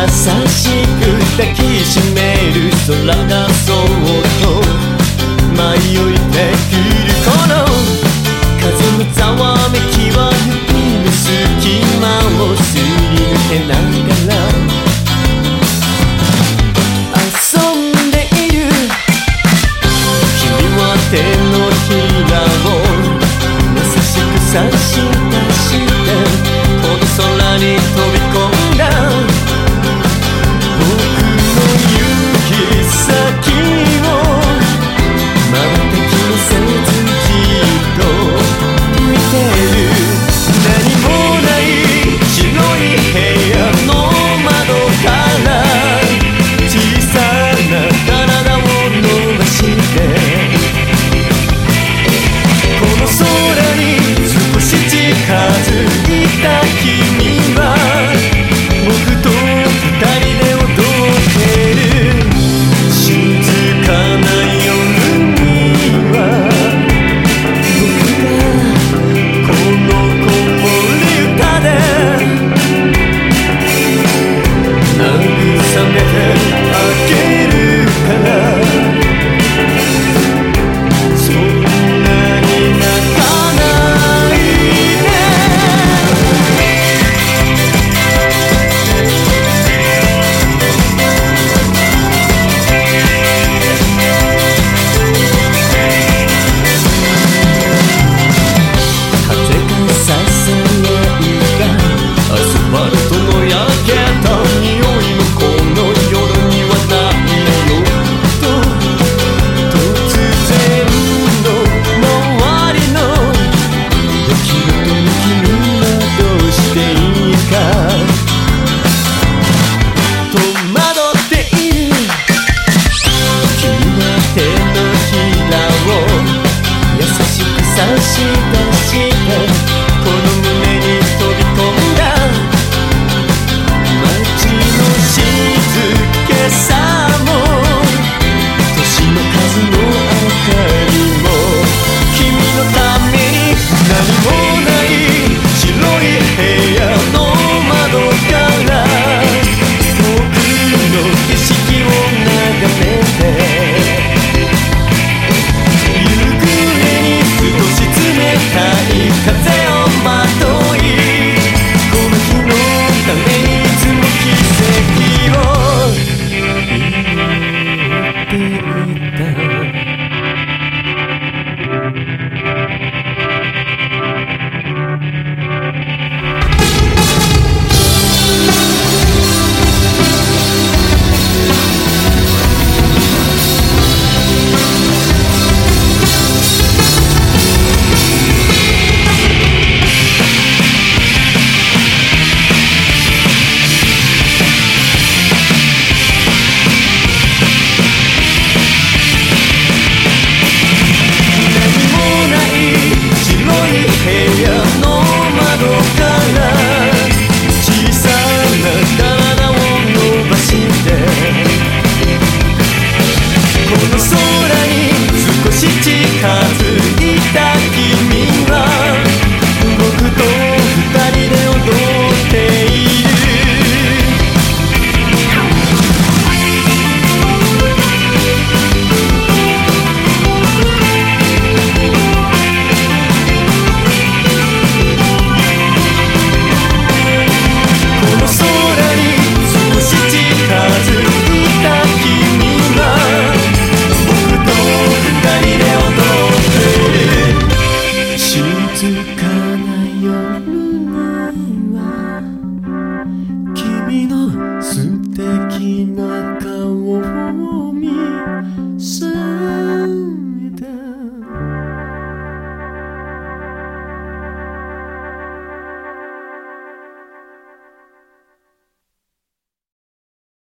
優しく抱きしめる空がそっと舞い降りてくるこの風のざわめきは海の隙間をすり抜けながら。遊んでいる。君は手のひらを優しく差し to Hinakawa